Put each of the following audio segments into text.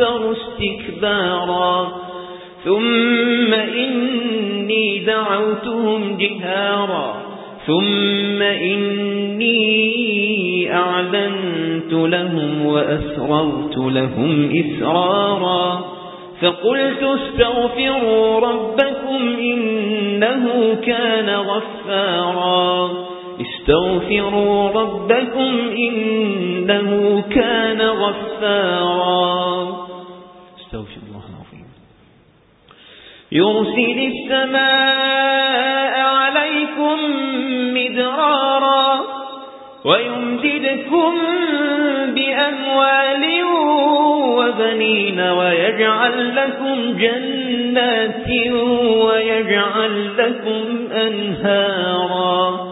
استكبارا. ثم إني دعوتهم جهارا. ثم إني أعلنت لهم وأسررت لهم إسرارا. فقلت استغفروا ربكم إنه كان غفارا. استغفروا ربكم إنه كان غفارا. استغفر الله العظيم. يرسل السماء عليكم مدرارا ويمددكم بأموال وبنين ويجعل لكم جنات ويجعل لكم أنهارا.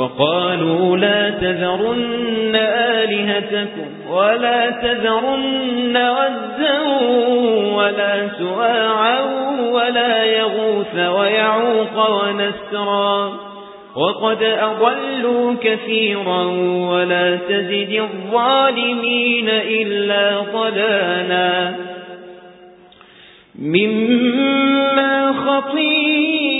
وقالوا لا تذرن آلهتكم ولا تذرن غزا ولا سواعا ولا يغوث ويعوق ونسرا وقد أضلوا كثيرا ولا تزد الظالمين إلا ضلالا مما خطيئاتهم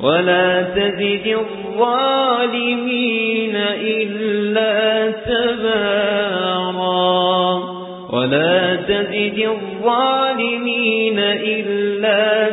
ولا تزد الظالمين إلا تبارا. ولا تزد الظالمين إلا تبارا